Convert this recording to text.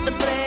se prende.